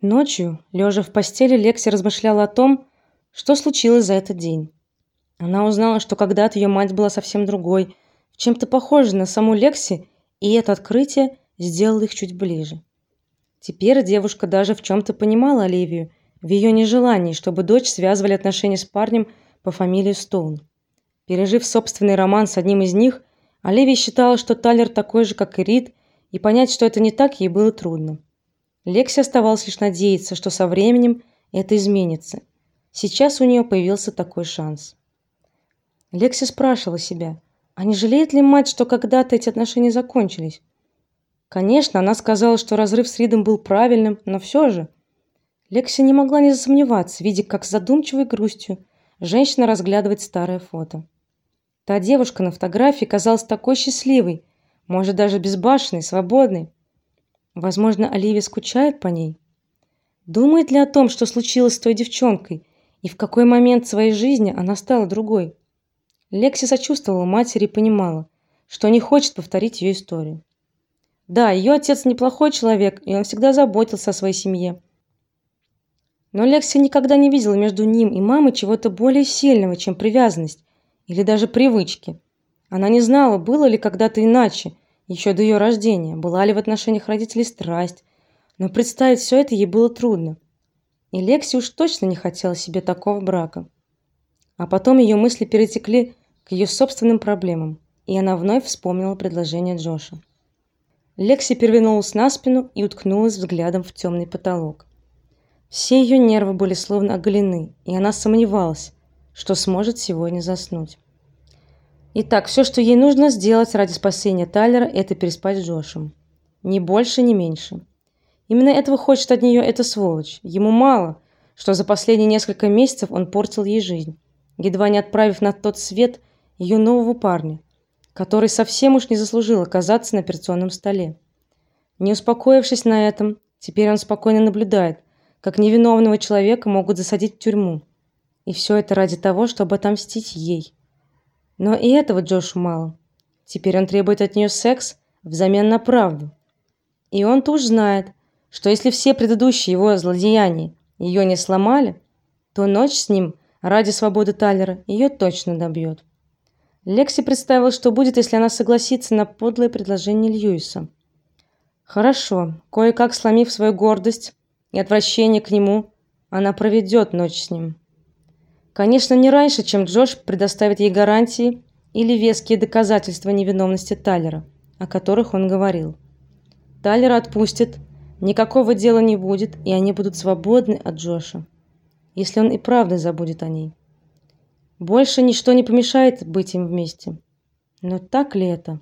Ночью, лежа в постели, Лекси размышляла о том, что случилось за этот день. Она узнала, что когда-то ее мать была совсем другой, чем-то похожей на саму Лекси, и это открытие сделало их чуть ближе. Теперь девушка даже в чем то понимала Оливию в ее нежелании, чтобы дочь связывали отношения с парнем по фамилии Стоун. Пережив собственный роман с одним из них, Оливия считала, что Тайлер такой же, как и Рид, и понять, что это не так, ей было трудно. Лекси оставалось лишь надеяться, что со временем это изменится. Сейчас у нее появился такой шанс. Лекси спрашивала себя, а не жалеет ли мать, что когда-то эти отношения закончились? Конечно, она сказала, что разрыв с Ридом был правильным, но все же Лекси не могла не засомневаться, видя, как с задумчивой грустью женщина разглядывает старое фото. Та девушка на фотографии казалась такой счастливой, может даже безбашенной, свободной. Возможно, Оливия скучает по ней. Думает ли о том, что случилось с той девчонкой и в какой момент своей жизни она стала другой? Лекси сочувствовала матери и понимала, что не хочет повторить ее историю. Да, ее отец неплохой человек, и он всегда заботился о своей семье. Но Лекси никогда не видела между ним и мамой чего-то более сильного, чем привязанность или даже привычки. Она не знала, было ли когда-то иначе, еще до ее рождения, была ли в отношениях родителей страсть, но представить все это ей было трудно. И Лекси уж точно не хотела себе такого брака. А потом ее мысли перетекли к ее собственным проблемам, и она вновь вспомнила предложение Джоша. Лекси перевернулась на спину и уткнулась взглядом в темный потолок. Все ее нервы были словно оголены, и она сомневалась, что сможет сегодня заснуть. Итак, все, что ей нужно сделать ради спасения Тайлера, это переспать с Джошем. Ни больше, ни меньше. Именно этого хочет от нее эта сволочь. Ему мало, что за последние несколько месяцев он портил ей жизнь, едва не отправив на тот свет ее нового парня, который совсем уж не заслужил оказаться на операционном столе. Не успокоившись на этом, теперь он спокойно наблюдает, как невиновного человека могут засадить в тюрьму. И все это ради того, чтобы отомстить ей. Но и этого Джошу мало. Теперь он требует от нее секс взамен на правду. И он-то уж знает, что если все предыдущие его злодеяния ее не сломали, то ночь с ним ради свободы Тайлера ее точно добьет. Лекси представила, что будет, если она согласится на подлое предложение Льюиса. Хорошо, кое-как сломив свою гордость и отвращение к нему, она проведет ночь с ним. Конечно, не раньше, чем Джош предоставит ей гарантии или веские доказательства невиновности Тайлера, о которых он говорил. Тайлера отпустит, никакого дела не будет, и они будут свободны от Джоша, если он и правда забудет о ней. Больше ничто не помешает быть им вместе. Но так ли это?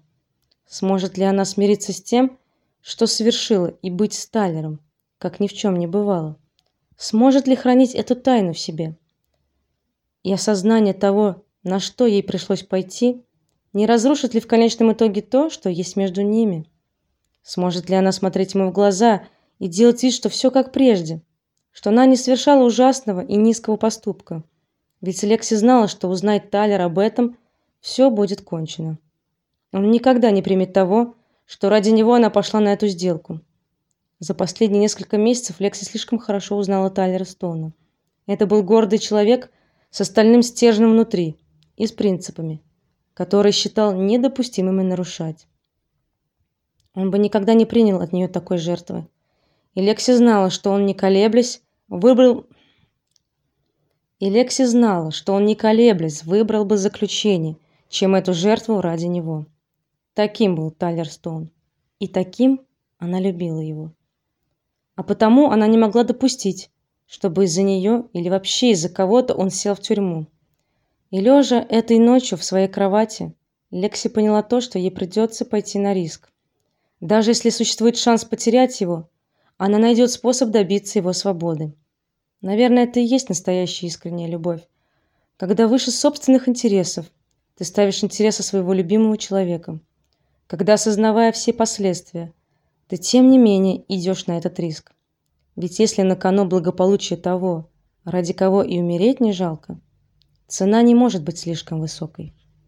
Сможет ли она смириться с тем, что совершила, и быть Сталером, как ни в чем не бывало? Сможет ли хранить эту тайну в себе? И осознание того, на что ей пришлось пойти, не разрушит ли в конечном итоге то, что есть между ними? Сможет ли она смотреть ему в глаза и делать вид, что все как прежде, что она не совершала ужасного и низкого поступка? Ведь Лекси знала, что узнает Тайлер об этом, все будет кончено. Он никогда не примет того, что ради него она пошла на эту сделку. За последние несколько месяцев Лекси слишком хорошо узнала Тайлера Стоуна. Это был гордый человек с остальным стержнем внутри и с принципами, которые считал недопустимыми нарушать. Он бы никогда не принял от нее такой жертвы. И Лекси знала, что он не колеблясь выбрал и Лекси знала, что он не колеблясь выбрал бы заключение, чем эту жертву ради него. Таким был Тайлер Стоун, и таким она любила его. А потому она не могла допустить, чтобы из-за нее или вообще из-за кого-то он сел в тюрьму. И лежа этой ночью в своей кровати, Лекси поняла то, что ей придется пойти на риск. Даже если существует шанс потерять его, она найдет способ добиться его свободы. Наверное, это и есть настоящая искренняя любовь. Когда выше собственных интересов ты ставишь интересы своего любимого человека. Когда, осознавая все последствия, ты тем не менее идешь на этот риск. Ведь если на кону благополучие того, ради кого и умереть не жалко, цена не может быть слишком высокой.